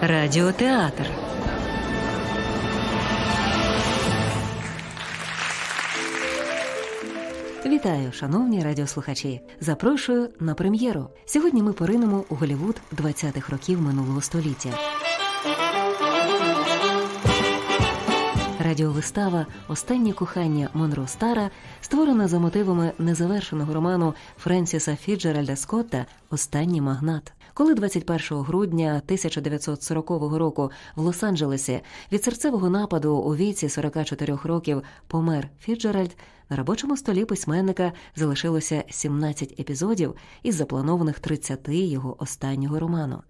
Радіотеатр. Вітаю, шановні радіослухачі. Запрошую на прем'єру. Сьогодні ми поринемо у Голівуд 20-х років минулого століття. Радіовистава Останнє кохання Монро Стара створена за мотивами незавершеного роману Френсіса Фіджеральда Скотта Останній магнат. Коли 21 грудня 1940 року в Лос-Анджелесі від серцевого нападу у віці 44 років помер Фіджеральд, на робочому столі письменника залишилося 17 епізодів із запланованих 30 його останнього роману.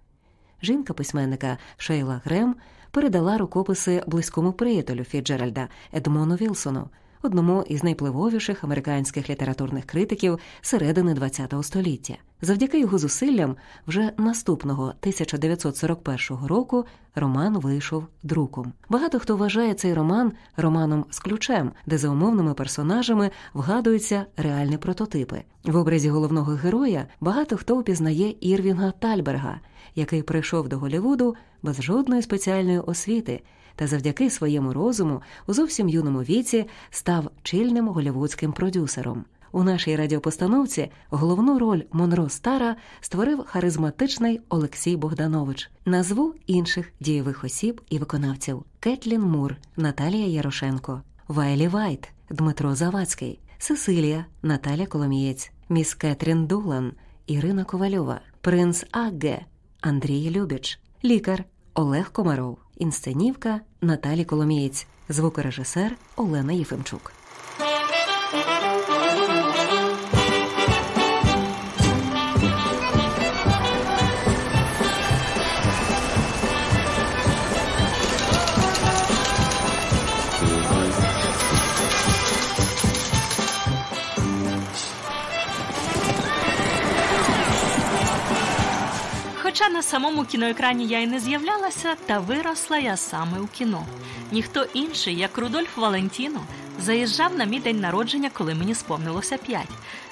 Жінка письменника Шейла Грем передала рукописи близькому приятелю Фіджеральда Едмону Вілсону, одному із найпливовіших американських літературних критиків середини ХХ століття. Завдяки його зусиллям, вже наступного 1941 року роман вийшов друком. Багато хто вважає цей роман романом з ключем, де за умовними персонажами вгадуються реальні прототипи. В образі головного героя багато хто впізнає Ірвінга Тальберга, який прийшов до Голлівуду без жодної спеціальної освіти. Та завдяки своєму розуму у зовсім юному віці став чільним голівудським продюсером. У нашій радіопостановці головну роль Монро Стара створив харизматичний Олексій Богданович. Назву інших дієвих осіб і виконавців: Кетлін Мур, Наталія Ярошенко, Вайлі Вайт, Дмитро Завадський, Сесилія, Наталя Коломієць, міс Кетрін Дулан, Ірина Ковальова, Принц Агге, Андрій Любіч, лікар Олег Комаров, інсценівка Наталі Коломієць, звукорежисер Олена Єфимчук. Хоча на самому кіноекрані я й не з'являлася, та виросла я саме у кіно. Ніхто інший, як Рудольф Валентіно, заїжджав на мій день народження, коли мені сповнилося п'ять.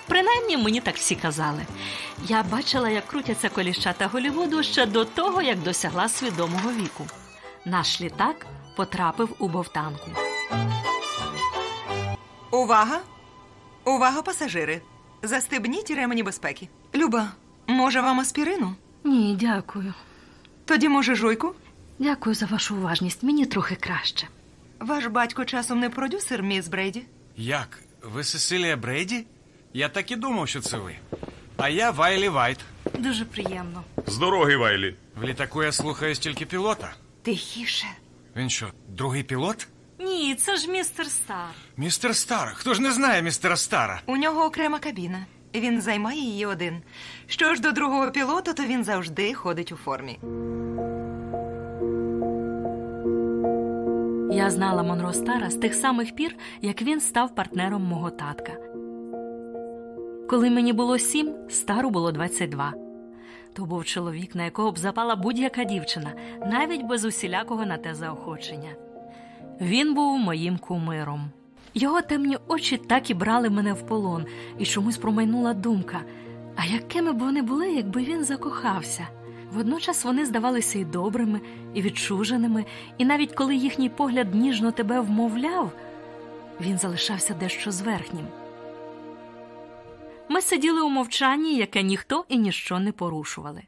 Принаймні мені так всі казали. Я бачила, як крутяться коліщата Голівуду ще до того, як досягла свідомого віку. Наш літак потрапив у бовтанку. Увага! Увага, пасажири! Застебніть ремені безпеки. Люба, може вам аспірину? Ні, дякую. Тоді, може, жуйку? Дякую за вашу уважність. Мені трохи краще. Ваш батько часом не продюсер, міс Брейді? Як? Ви Сесилія Брейді? Я так і думав, що це ви. А я Вайлі Вайт. Дуже приємно. З дороги, Вайлі. В літаку я слухаю тільки пілота. Тихіше. Він що, другий пілот? Ні, це ж містер Стар. Містер Стар. Хто ж не знає містера Стара? У нього окрема кабіна. Він займає її один. Що ж до другого пілота, то він завжди ходить у формі. Я знала Монро Стара з тих самих пір, як він став партнером мого татка. Коли мені було сім, стару було 22. То був чоловік, на якого б запала будь-яка дівчина, навіть без усілякого на те заохочення. Він був моїм кумиром. Його темні очі так і брали мене в полон, і чомусь промайнула думка. А якими б вони були, якби він закохався? Водночас вони здавалися і добрими, і відчуженими, і навіть коли їхній погляд ніжно тебе вмовляв, він залишався дещо зверхнім. Ми сиділи у мовчанні, яке ніхто і ніщо не порушували.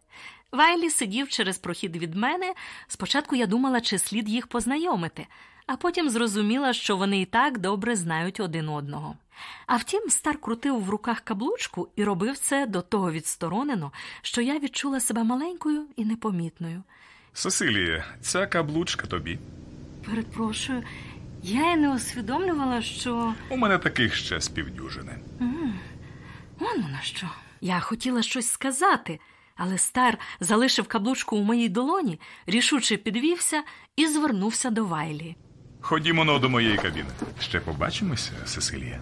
Вайлі сидів через прохід від мене. Спочатку я думала, чи слід їх познайомити, а потім зрозуміла, що вони і так добре знають один одного. А втім, стар крутив в руках каблучку і робив це до того відсторонено, що я відчула себе маленькою і непомітною. Сесилія, ця каблучка тобі. Перепрошую, я й не усвідомлювала, що. У мене таких ще з півдюжини. Он воно що. Я хотіла щось сказати, але стар залишив каблучку у моїй долоні, рішуче підвівся і звернувся до Вайлі. Ходімо но до моєї кабіни. Ще побачимося, Сесилія.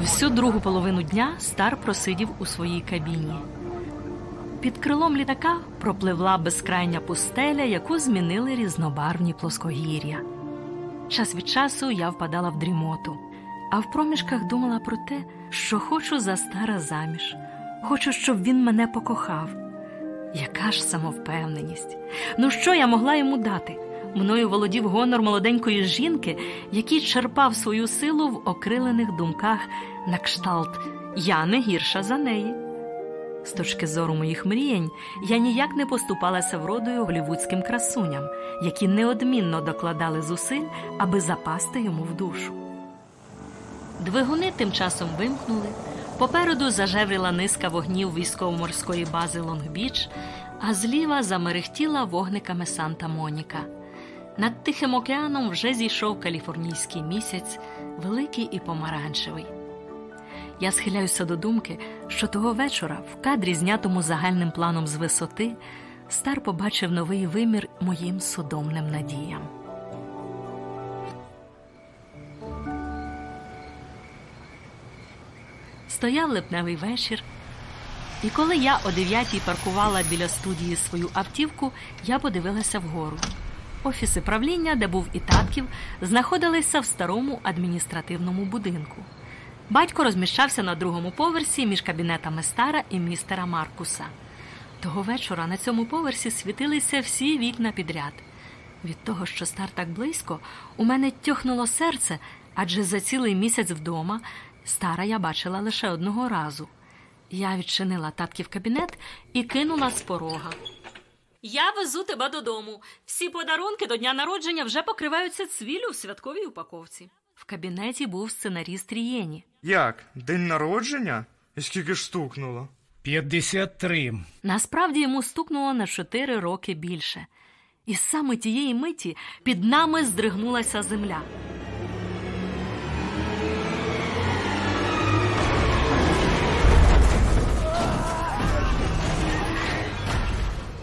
Всю другу половину дня стар просидів у своїй кабіні. Під крилом літака пропливла безкрайня пустеля, яку змінили різнобарвні плоскогір'я. Час від часу я впадала в дрімоту, а в проміжках думала про те, що хочу за стара заміж, хочу, щоб він мене покохав. Яка ж самовпевненість? Ну що я могла йому дати? Мною володів гонор молоденької жінки, який черпав свою силу в окрилених думках на кшталт Я не гірша за неї. З точки зору моїх мріянь, я ніяк не поступалася вродою голівудським красуням, які неодмінно докладали зусиль, аби запасти йому в душу. Двигуни тим часом вимкнули. Попереду зажевріла низка вогнів військово-морської бази Лонгбіч, а зліва замерехтіла вогниками Санта Моніка. Над Тихим океаном вже зійшов каліфорнійський місяць, великий і помаранчевий. Я схиляюся до думки, що того вечора, в кадрі, знятому загальним планом з висоти, стар побачив новий вимір моїм судомним надіям. Стояв липневий вечір, і коли я о дев'ятій паркувала біля студії свою автівку, я подивилася вгору. Офіси правління, де був і татків, знаходилися в старому адміністративному будинку. Батько розміщався на другому поверсі між кабінетами стара і містера Маркуса. Того вечора на цьому поверсі світилися всі вікна підряд. Від того, що стар так близько, у мене тьохнуло серце, адже за цілий місяць вдома стара я бачила лише одного разу. Я відчинила татків кабінет і кинула з порога. Я везу тебе додому. Всі подарунки до дня народження вже покриваються цвілю в святковій упаковці. В кабінеті був сценаріст Рієні. Як? День народження? І скільки ж стукнуло? 53. Насправді йому стукнуло на чотири роки більше. І саме тієї миті під нами здригнулася земля.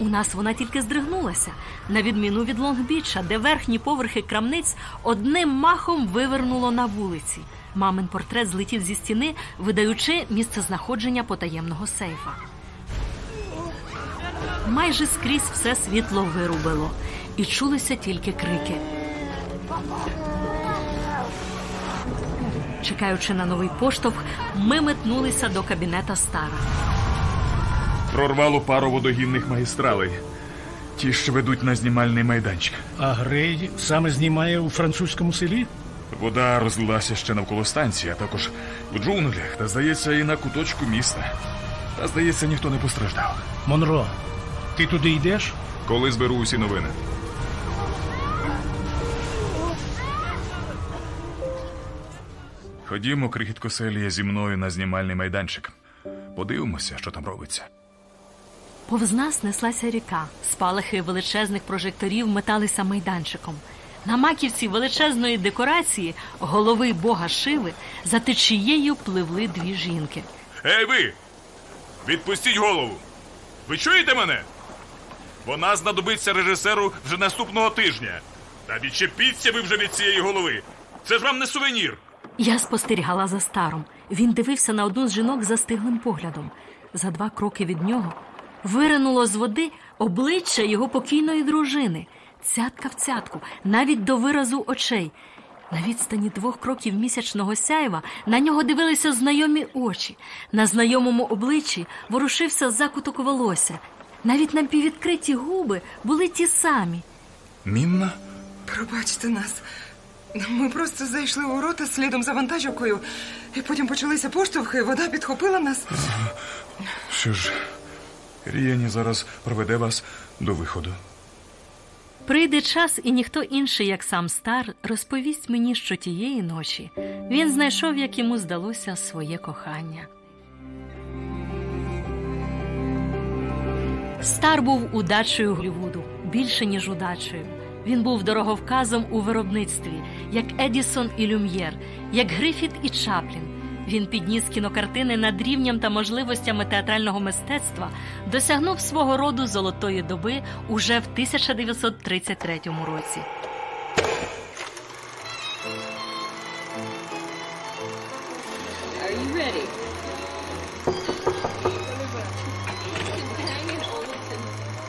У нас вона тільки здригнулася, на відміну від Лонгбіча, де верхні поверхи крамниць одним махом вивернуло на вулиці. Мамин портрет злетів зі стіни, видаючи місцезнаходження потаємного сейфа. Майже скрізь все світло вирубило, і чулися тільки крики. Чекаючи на новий поштовх, ми метнулися до кабінета стара. Прорвало пару водогінних магістралей. Ті, що ведуть на знімальний майданчик. А Грей саме знімає у французькому селі? Вода розлилася ще навколо станції, а також у джунглях, та, здається, і на куточку міста. Та, здається, ніхто не постраждав. Монро, ти туди йдеш? Коли зберу усі новини. Ходімо, крихітко Селія, зі мною на знімальний майданчик. Подивимося, що там робиться. Повз нас неслася ріка. Спалахи величезних прожекторів металися майданчиком. На маківці величезної декорації голови бога Шиви за течією пливли дві жінки. Ей ви! Відпустіть голову! Ви чуєте мене? Вона знадобиться режисеру вже наступного тижня. Та відчепіться ви вже від цієї голови. Це ж вам не сувенір. Я спостерігала за старом. Він дивився на одну з жінок застиглим поглядом. За два кроки від нього виринуло з води обличчя його покійної дружини, цятка в цятку, навіть до виразу очей. На відстані двох кроків місячного сяєва на нього дивилися знайомі очі. На знайомому обличчі ворушився закуток волосся. Навіть напіввідкриті губи були ті самі. Мінна? Пробачте нас. Ми просто зайшли у рота слідом за вантажівкою, і потім почалися поштовхи, вода підхопила нас. Що ж, Ріяні зараз проведе вас до виходу. Прийде час, і ніхто інший, як сам стар, розповість мені, що тієї ночі він знайшов, як йому здалося, своє кохання. Стар був удачею Голлівуду, більше ніж удачею. Він був дороговказом у виробництві, як Едісон і Люм'єр, як Грифіт і Чаплін. Він підніс кінокартини над рівнем та можливостями театрального мистецтва, досягнув свого роду золотої доби уже в 1933 році.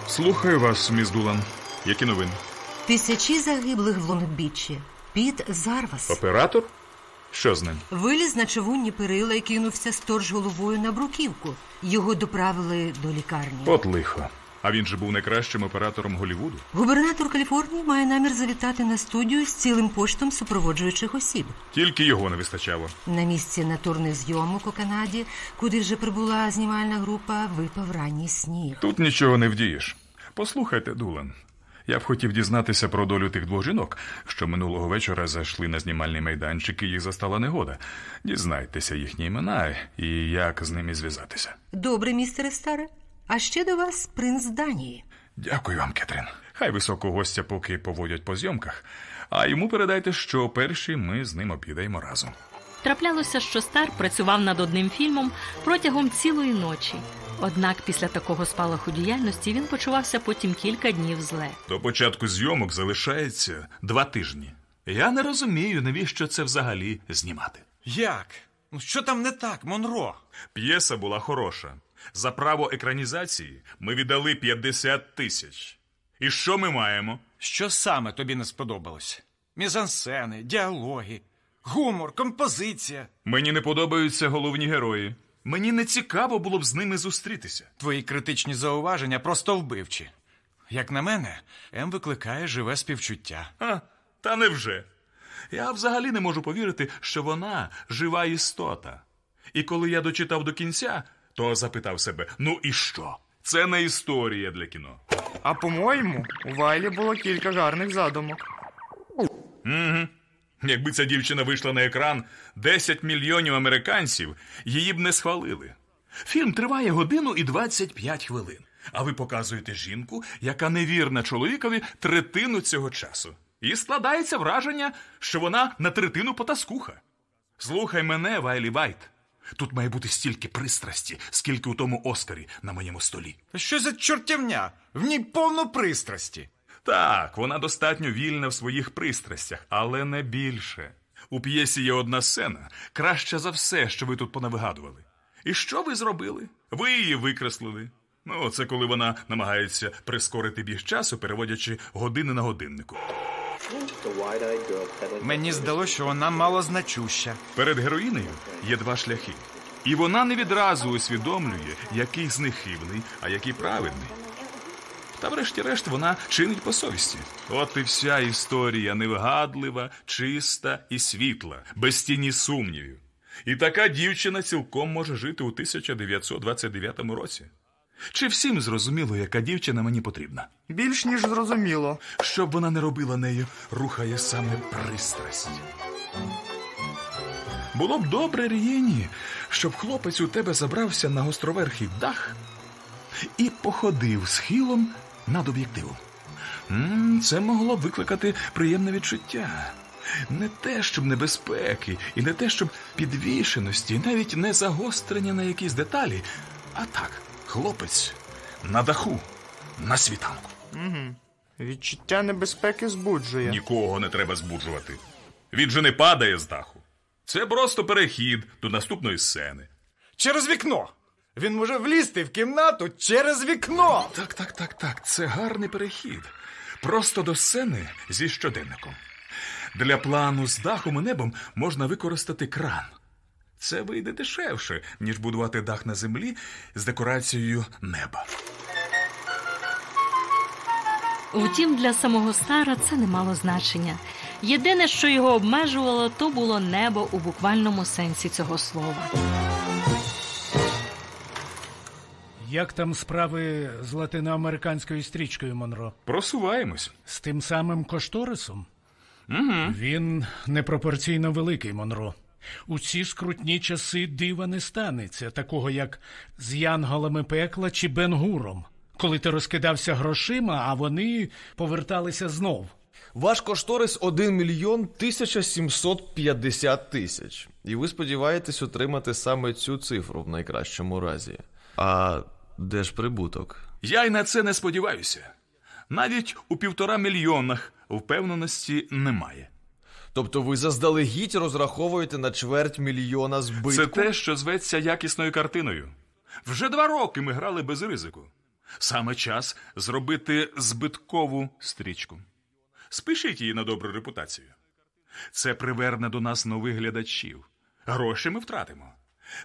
Слухаю вас, міс Дулан. Які новини? Тисячі загиблих в Лонгбічі. Піт Зарвас. Оператор? Що з ним? Виліз на човунні перила і кинувся сторож головою на бруківку. Його доправили до лікарні. От лихо. А він же був найкращим оператором Голлівуду. Губернатор Каліфорнії має намір завітати на студію з цілим поштом супроводжуючих осіб. Тільки його не вистачало. На місці натурних зйомок у Канаді, куди вже прибула знімальна група, випав ранній сніг. Тут нічого не вдієш. Послухайте, Дулан. Я б хотів дізнатися про долю тих двох жінок, що минулого вечора зайшли на знімальний майданчик і їх застала негода. Дізнайтеся їхні імена і як з ними зв'язатися. Добре, містере старе. А ще до вас принц Данії. Дякую вам, Кетрін. Хай високого гостя поки поводять по зйомках, а йому передайте, що перші ми з ним обідаємо разом. Траплялося, що стар працював над одним фільмом протягом цілої ночі. Однак після такого спалаху діяльності він почувався потім кілька днів зле. До початку зйомок залишається два тижні. Я не розумію, навіщо це взагалі знімати. Як? Ну що там не так, Монро? П'єса була хороша. За право екранізації ми віддали 50 тисяч. І що ми маємо? Що саме тобі не сподобалось? Мізансцени, діалоги, гумор, композиція. Мені не подобаються головні герої. Мені не цікаво було б з ними зустрітися. Твої критичні зауваження просто вбивчі. Як на мене, М викликає живе співчуття. А, та невже? Я взагалі не можу повірити, що вона жива істота. І коли я дочитав до кінця, то запитав себе: ну і що? Це не історія для кіно. А по-моєму, у Вайлі було кілька гарних задумок. Угу. Якби ця дівчина вийшла на екран, 10 мільйонів американців її б не схвалили. Фільм триває годину і 25 хвилин. А ви показуєте жінку, яка невірна чоловікові третину цього часу. І складається враження, що вона на третину потаскуха. Слухай мене, Вайлі Вайт. Тут має бути стільки пристрасті, скільки у тому Оскарі на моєму столі. Що за чортівня? В ній повно пристрасті. Так, вона достатньо вільна в своїх пристрастях, але не більше. У п'єсі є одна сцена, краща за все, що ви тут понавигадували. І що ви зробили? Ви її викреслили. Ну, це коли вона намагається прискорити біг часу, переводячи години на годиннику. Мені здалося, що вона малозначуща. Перед героїнею є два шляхи. І вона не відразу усвідомлює, який з них хибний, а який правильний. Та врешті-решт вона чинить по совісті. От і вся історія невигадлива, чиста і світла, без тіні сумнівів. І така дівчина цілком може жити у 1929 році. Чи всім зрозуміло, яка дівчина мені потрібна? Більш ніж зрозуміло. Щоб вона не робила нею, рухає саме пристрасть. Було б добре, Рієні, щоб хлопець у тебе забрався на гостроверхий дах і походив схилом над об'єктивом. Це могло б викликати приємне відчуття. Не те, щоб небезпеки, і не те, щоб підвішеності, навіть не загострення на якісь деталі, а так, хлопець на даху, на світанку. Відчуття небезпеки збуджує. Нікого не треба збуджувати. Він же не падає з даху. Це просто перехід до наступної сцени. Через вікно. Він може влізти в кімнату через вікно. Так, так, так, так. Це гарний перехід. Просто до сцени зі щоденником. Для плану з дахом і небом можна використати кран. Це вийде дешевше, ніж будувати дах на землі з декорацією неба. Втім, для самого стара це не мало значення. Єдине, що його обмежувало, то було небо у буквальному сенсі цього слова. Як там справи з латиноамериканською стрічкою Монро? Просуваємось. З тим самим кошторисом? Угу. Він непропорційно великий, Монро. У ці скрутні часи дива не станеться, такого як з Янголами пекла чи Бенгуром, коли ти розкидався грошима, а вони поверталися знов. Ваш кошторис 1 мільйон 1750 тисяч. І ви сподіваєтесь отримати саме цю цифру в найкращому разі. А де ж прибуток? Я й на це не сподіваюся. Навіть у півтора мільйонах впевненості немає. Тобто ви заздалегідь розраховуєте на чверть мільйона збитку? Це те, що зветься якісною картиною. Вже два роки ми грали без ризику. Саме час зробити збиткову стрічку. Спишіть її на добру репутацію. Це приверне до нас нових глядачів. Гроші ми втратимо.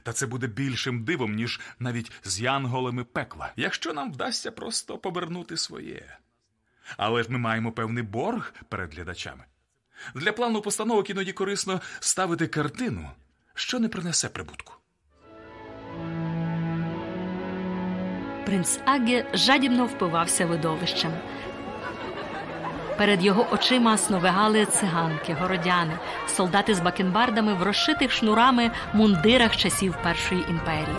Та це буде більшим дивом, ніж навіть з янголами пекла, якщо нам вдасться просто повернути своє. Але ж ми маємо певний борг перед глядачами. Для плану постановок іноді корисно ставити картину, що не принесе прибутку. Принц Аге жадібно впивався видовищем. Перед його очима сновигали циганки, городяни, солдати з бакенбардами в розшитих шнурами мундирах часів Першої імперії.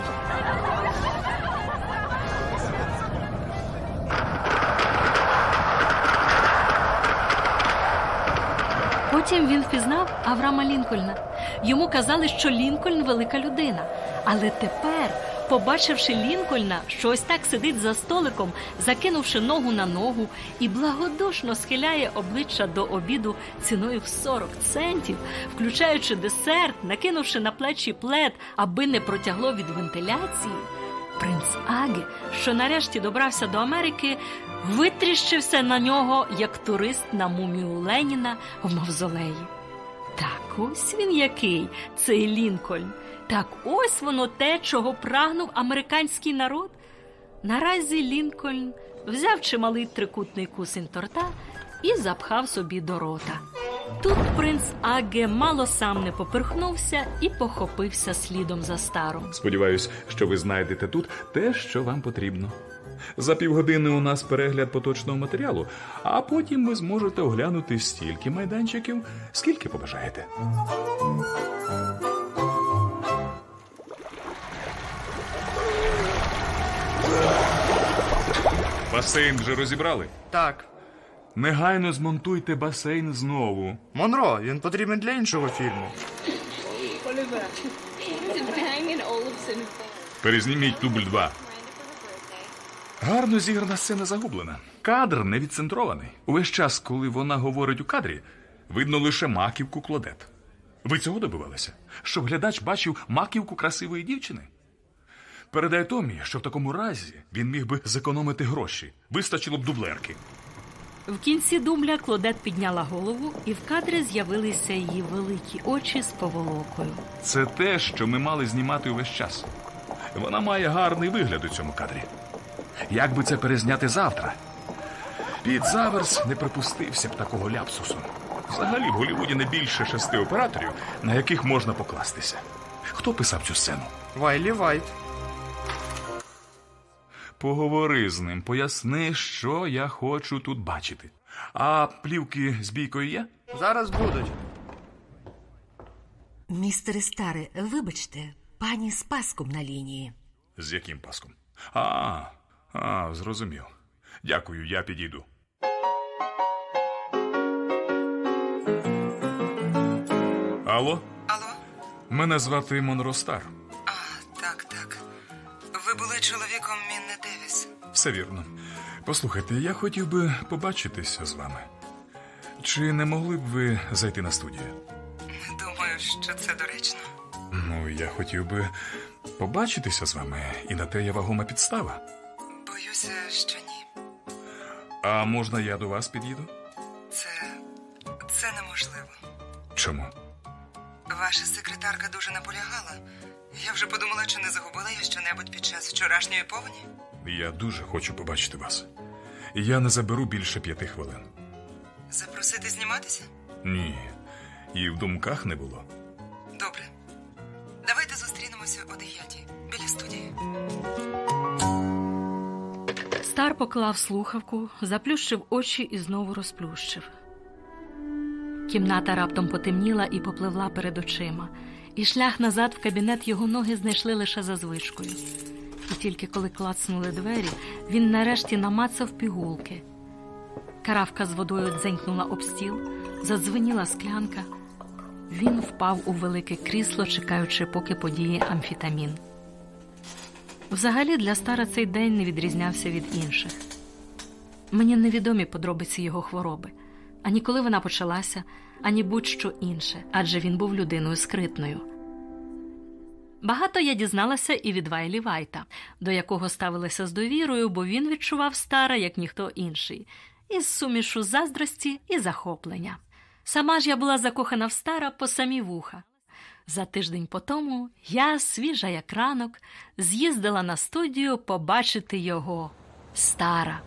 Потім він впізнав Авраама Лінкольна. Йому казали, що Лінкольн велика людина. Але тепер, побачивши Лінкольна, що ось так сидить за столиком, закинувши ногу на ногу і благодушно схиляє обличчя до обіду ціною в 40 центів, включаючи десерт, накинувши на плечі плед, аби не протягло від вентиляції. Принц Агі, що нарешті добрався до Америки, витріщився на нього як турист на мумію Леніна в мавзолеї. Так ось він який, цей Лінкольн. Так ось воно те, чого прагнув американський народ. Наразі Лінкольн взяв чималий трикутний кусень торта і запхав собі до рота. Тут принц Аге мало сам не поперхнувся і похопився слідом за старом. Сподіваюсь, що ви знайдете тут те, що вам потрібно. За півгодини у нас перегляд поточного матеріалу, а потім ви зможете оглянути стільки майданчиків, скільки побажаєте. Басейн вже розібрали. Так. Негайно змонтуйте басейн знову. Монро, він потрібен для іншого фільму. Перезніміть дубль 2. Гарно зіграна сцена загублена. Кадр не відцентрований. Увесь час, коли вона говорить у кадрі, видно лише маківку Клодет. Ви цього добивалися? Щоб глядач бачив маківку красивої дівчини? Передай Томі, що в такому разі він міг би зекономити гроші. Вистачило б дублерки. В кінці дубля Клодет підняла голову, і в кадрі з'явилися її великі очі з поволокою. Це те, що ми мали знімати увесь час. Вона має гарний вигляд у цьому кадрі. Як би це перезняти завтра? Піт Заверс не припустився б такого ляпсусу. Взагалі в Голлівуді не більше шести операторів, на яких можна покластися. Хто писав цю сцену? Вайлі Вайт. Поговори з ним, поясни, що я хочу тут бачити. А плівки з бійкою є? Зараз будуть. Містере Старе, вибачте, пані з паском на лінії. З яким паском? А, а, зрозумів. Дякую, я підійду. Алло? Алло? Мене звати Монро Стар. А, так, так. Ви були чоловіком Мінни Девіс. Все вірно. Послухайте, я хотів би побачитися з вами. Чи не могли б ви зайти на студію? Думаю, що це доречно. Ну, я хотів би побачитися з вами, і на те є вагома підстава. Боюся, що ні. А можна я до вас під'їду? Це. це неможливо. Чому? Ваша секретарка дуже наполягала. Я вже подумала, чи не загубила я щонебудь під час вчорашньої повені. Я дуже хочу побачити вас. Я не заберу більше п'яти хвилин. Запросити зніматися? Ні. І в думках не було. Добре. Давайте зустрінемося о дев'ятій біля студії. Стар поклав слухавку, заплющив очі і знову розплющив. Кімната раптом потемніла і попливла перед очима, і шлях назад в кабінет його ноги знайшли лише за звичкою. І тільки коли клацнули двері, він нарешті намацав пігулки. Каравка з водою дзенькнула об стіл, задзвеніла склянка. Він впав у велике крісло, чекаючи, поки подіє амфітамін. Взагалі для стара цей день не відрізнявся від інших. Мені невідомі подробиці його хвороби, ані коли вона почалася, ані будь-що інше, адже він був людиною скритною. Багато я дізналася і від Вайлі Вайта, до якого ставилися з довірою, бо він відчував стара, як ніхто інший, із сумішу заздрості і захоплення. Сама ж я була закохана в стара по самі вуха. За тиждень по тому я, свіжа як ранок, з'їздила на студію побачити його стара.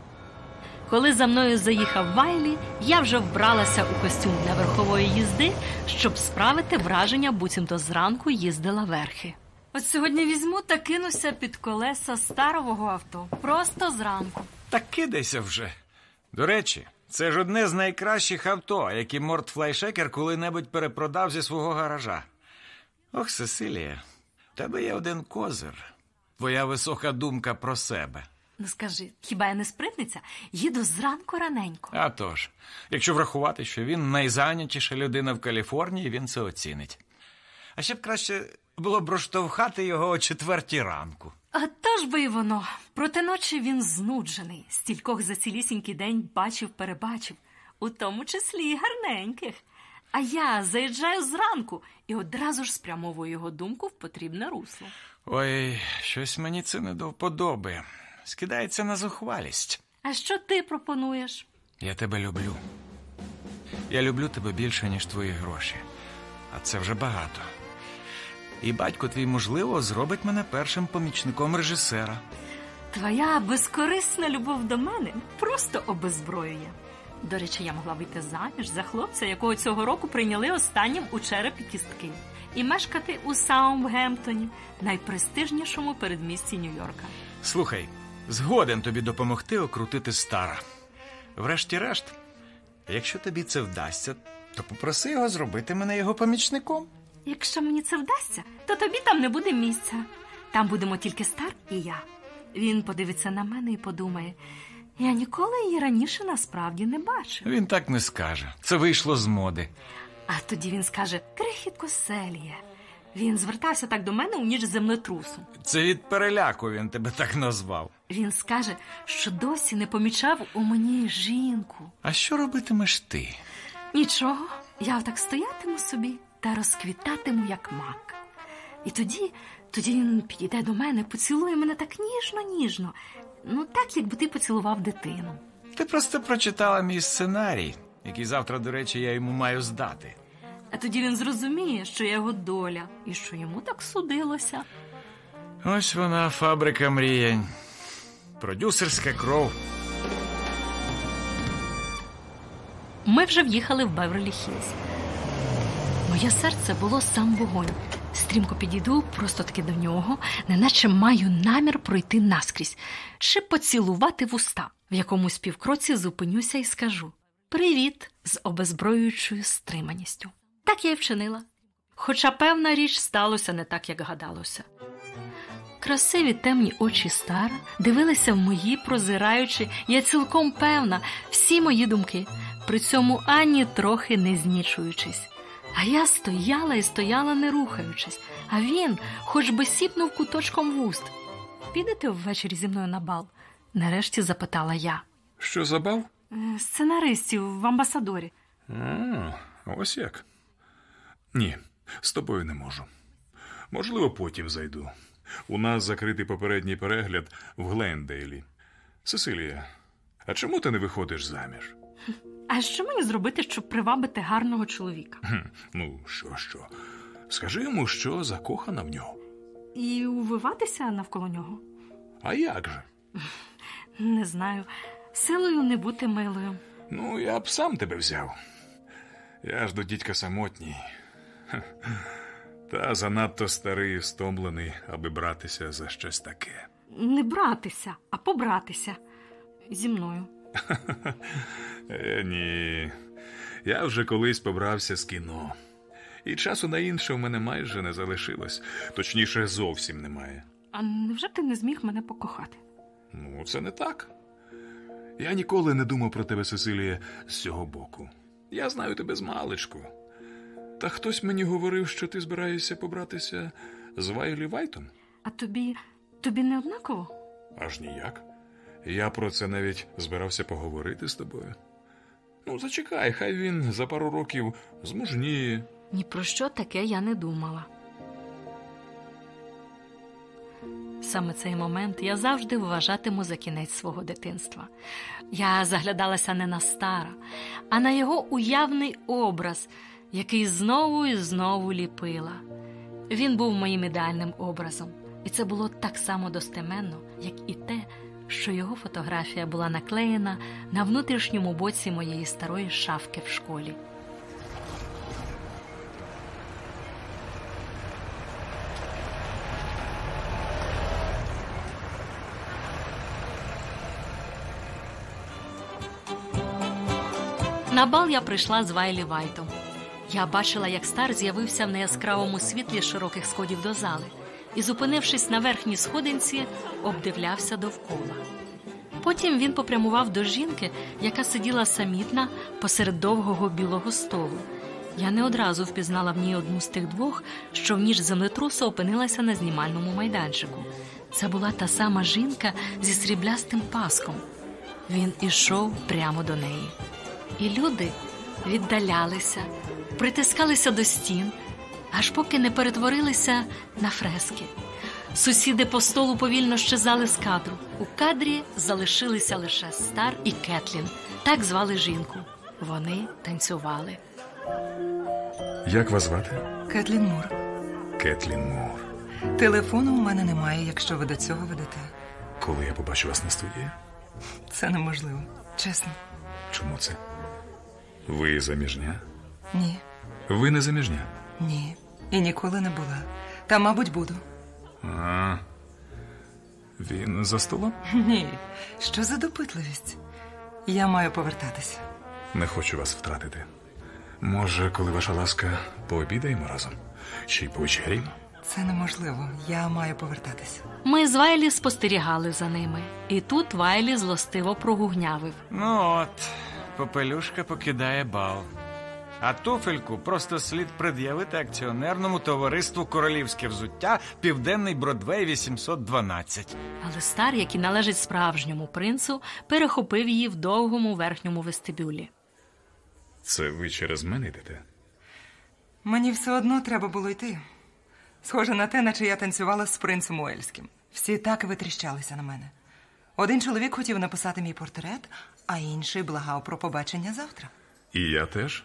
Коли за мною заїхав Вайлі, я вже вбралася у костюм для верхової їзди, щоб справити враження, буцімто зранку їздила верхи. От сьогодні візьму та кинуся під колеса старого авто. Просто зранку. Так кидайся вже. До речі, це ж одне з найкращих авто, які Морт Флайшекер коли-небудь перепродав зі свого гаража. Ох, Сесилія, в тебе є один козир. Твоя висока думка про себе. Ну скажи, хіба я не спритниця? Їду зранку раненько. А тож, якщо врахувати, що він найзайнятіша людина в Каліфорнії, він це оцінить. А ще б краще було б розштовхати його о четвертій ранку. А то ж би й воно. Проти ночі він знуджений. Стількох за цілісінький день бачив, перебачив, у тому числі й гарненьких. А я заїжджаю зранку і одразу ж спрямовую його думку в потрібне русло. Ой, щось мені це не до вподоби. Скидається на зухвалість. А що ти пропонуєш? Я тебе люблю. Я люблю тебе більше, ніж твої гроші. А це вже багато. І батько твій, можливо, зробить мене першим помічником режисера. Твоя безкорисна любов до мене просто обезброює. До речі, я могла вийти заміж за хлопця, якого цього року прийняли останнім у черепі кістки, і мешкати у Саутгемптоні, найпрестижнішому передмісті Нью-Йорка. Слухай, згоден тобі допомогти окрутити стара. Врешті-решт, якщо тобі це вдасться, то попроси його зробити мене його помічником. Якщо мені це вдасться, то тобі там не буде місця. Там будемо тільки стар і я. Він подивиться на мене і подумає: я ніколи її раніше насправді не бачив. Він так не скаже. Це вийшло з моди. А тоді він скаже: крихітко Селія. Він звертався так до мене у ніч землетрусу. Це від переляку він тебе так назвав. Він скаже, що досі не помічав у мені жінку. А що робитимеш ти? Нічого, я отак стоятиму собі та розквітатиму, як мак. І тоді, тоді він підійде до мене, поцілує мене так ніжно-ніжно. Ну, так, якби ти поцілував дитину. Ти просто прочитала мій сценарій, який завтра, до речі, я йому маю здати. А тоді він зрозуміє, що я його доля, і що йому так судилося. Ось вона, фабрика мріянь. Продюсерська кров. Ми вже в'їхали в Беверлі Хілз. Моє серце було сам вогонь. Стрімко підійду просто таки до нього, неначе маю намір пройти наскрізь чи поцілувати вуста. В якомусь півкроці зупинюся і скажу Привіт! з обезброюючою стриманістю. Так я й вчинила. Хоча певна річ сталося не так, як гадалося. Красиві темні очі Стара дивилися в мої, прозираючи, я цілком певна, всі мої думки, при цьому ані трохи не знічуючись. А я стояла і стояла, не рухаючись, а він хоч би сіпнув куточком вуст. Підете ввечері зі мною на бал? Нарешті запитала я. Що забав? «Е, Сценаристів в амбасадорі. А, ось як. Ні, з тобою не можу. Можливо, потім зайду. У нас закритий попередній перегляд в Глендейлі. Сесилія, а чому ти не виходиш заміж? А що мені зробити, щоб привабити гарного чоловіка? Хм, ну, що, що? Скажи йому, що закохана в нього. І увиватися навколо нього? А як же? Не знаю. Силою не бути милою. Ну, я б сам тебе взяв. Я ж до дідька самотній. Та занадто старий і стомлений, аби братися за щось таке. Не братися, а побратися зі мною. Е, ні. Я вже колись побрався з кіно. І часу на інше в мене майже не залишилось. Точніше, зовсім немає. А невже ти не зміг мене покохати? Ну, це не так. Я ніколи не думав про тебе, Сесилія, з цього боку. Я знаю тебе з маличку. Та хтось мені говорив, що ти збираєшся побратися з Вайлі Вайтом? А тобі тобі не однаково? Аж ніяк. Я про це навіть збирався поговорити з тобою. Ну, зачекай, хай він за пару років змужніє. Ні про що таке я не думала. Саме цей момент я завжди вважатиму за кінець свого дитинства. Я заглядалася не на стара, а на його уявний образ, який знову і знову ліпила. Він був моїм ідеальним образом, і це було так само достеменно, як і те, що його фотографія була наклеєна на внутрішньому боці моєї старої шафки в школі. На бал я прийшла з Вайлі Вайтом. Я бачила, як стар з'явився в неяскравому світлі широких сходів до зали і, зупинившись на верхній сходинці, обдивлявся довкола. Потім він попрямував до жінки, яка сиділа самітна посеред довгого білого столу. Я не одразу впізнала в ній одну з тих двох, що в ніж землетрусу опинилася на знімальному майданчику. Це була та сама жінка зі сріблястим паском. Він ішов прямо до неї. І люди віддалялися, притискалися до стін, аж поки не перетворилися на фрески. Сусіди по столу повільно щезали з кадру. У кадрі залишилися лише Стар і Кетлін. Так звали жінку. Вони танцювали. Як вас звати? Кетлін Мур. Кетлін Мур. Телефону у мене немає, якщо ви до цього ведете. Коли я побачу вас на студії? Це неможливо. Чесно. Чому це? Ви заміжня? Ні. Ви не заміжня? Ні. І ніколи не була. Та, мабуть, буду. А. Він за столом? Ні. Що за допитливість? Я маю повертатися. Не хочу вас втратити. Може, коли ваша ласка, пообідаємо разом? Й повечеряємо? Це неможливо. Я маю повертатися. Ми з Вайлі спостерігали за ними, і тут Вайлі злостиво прогугнявив. Ну от, попелюшка покидає бал. А туфельку просто слід пред'явити акціонерному товариству Королівське взуття Південний Бродвей 812. Але стар, який належить справжньому принцу, перехопив її в довгому верхньому вестибюлі. Це ви через мене йдете? Мені все одно треба було йти. Схоже на те, наче я танцювала з принцем Уельським. Всі так витріщалися на мене. Один чоловік хотів написати мій портрет, а інший благав про побачення завтра. І я теж.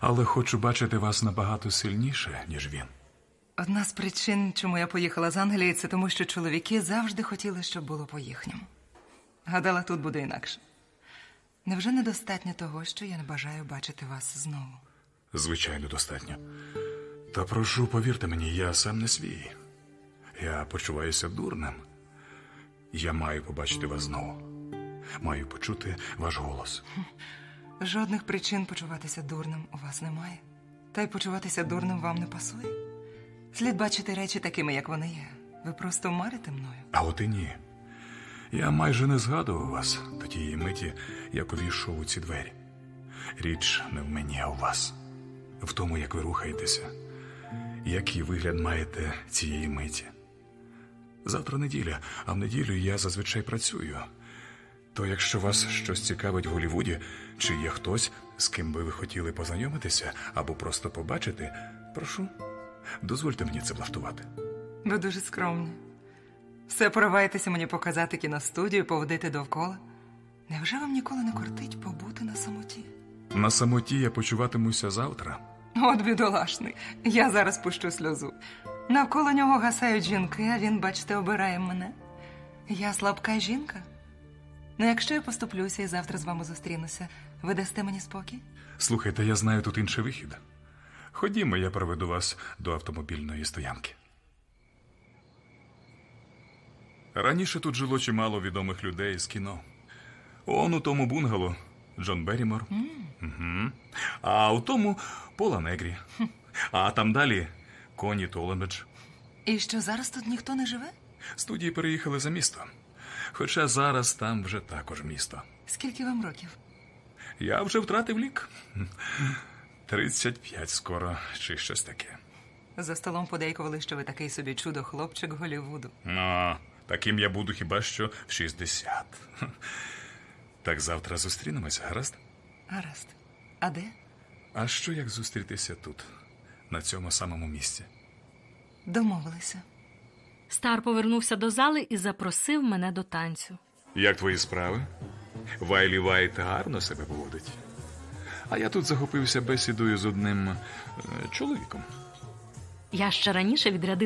Але хочу бачити вас набагато сильніше, ніж він. Одна з причин, чому я поїхала з Англії, це тому, що чоловіки завжди хотіли, щоб було по-їхньому. Гадала, тут буде інакше. Невже недостатньо того, що я не бажаю бачити вас знову? Звичайно, достатньо. Та прошу, повірте мені, я сам не свій. Я почуваюся дурним. Я маю побачити вас знову. Маю почути ваш голос. Жодних причин почуватися дурним у вас немає. Та й почуватися дурним вам не пасує. Слід бачити речі такими, як вони є. Ви просто марите мною. А от і ні. Я майже не згадував вас до тієї миті, як увійшов у ці двері. Річ не в мені, а у вас, в тому, як ви рухаєтеся, який вигляд маєте цієї миті. Завтра неділя, а в неділю я зазвичай працюю. То якщо вас щось цікавить в Голлівуді, чи є хтось, з ким би ви хотіли познайомитися або просто побачити, прошу, дозвольте мені це влаштувати. Ви дуже скромні. Все пориваєтеся мені показати кіностудію, поводити довкола. Невже вам ніколи не кортить побути на самоті? На самоті я почуватимуся завтра. От бідолашний. Я зараз пущу сльозу. Навколо нього гасають жінки, а він, бачите, обирає мене. Я слабка жінка. Ну, якщо я поступлюся і завтра з вами зустрінуся, ви дасте мені спокій? Слухайте, я знаю тут інший вихід. Ходімо, я проведу вас до автомобільної стоянки. Раніше тут жило чимало відомих людей з кіно. Он у тому бунгало Джон Беррімор. Угу. А у тому Пола Негрі. А там далі Коні Толмедж. І що зараз тут ніхто не живе? Студії переїхали за місто. Хоча зараз там вже також місто. Скільки вам років? Я вже втратив лік. 35 скоро, чи щось таке. За столом подейкували, що ви такий собі чудо хлопчик Голлівуду. Ну, таким я буду хіба що в 60. Так завтра зустрінемося, гаразд? Гаразд. А де? А що як зустрітися тут, на цьому самому місці? Домовилися. Стар повернувся до зали і запросив мене до танцю. Як твої справи? Вайлі Вайт гарно себе поводить. А я тут захопився бесідою з одним е, чоловіком. Я ще раніше відрядила